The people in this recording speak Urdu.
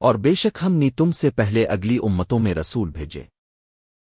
اور بے شک ہم نے تم سے پہلے اگلی امتوں میں رسول بھیجے۔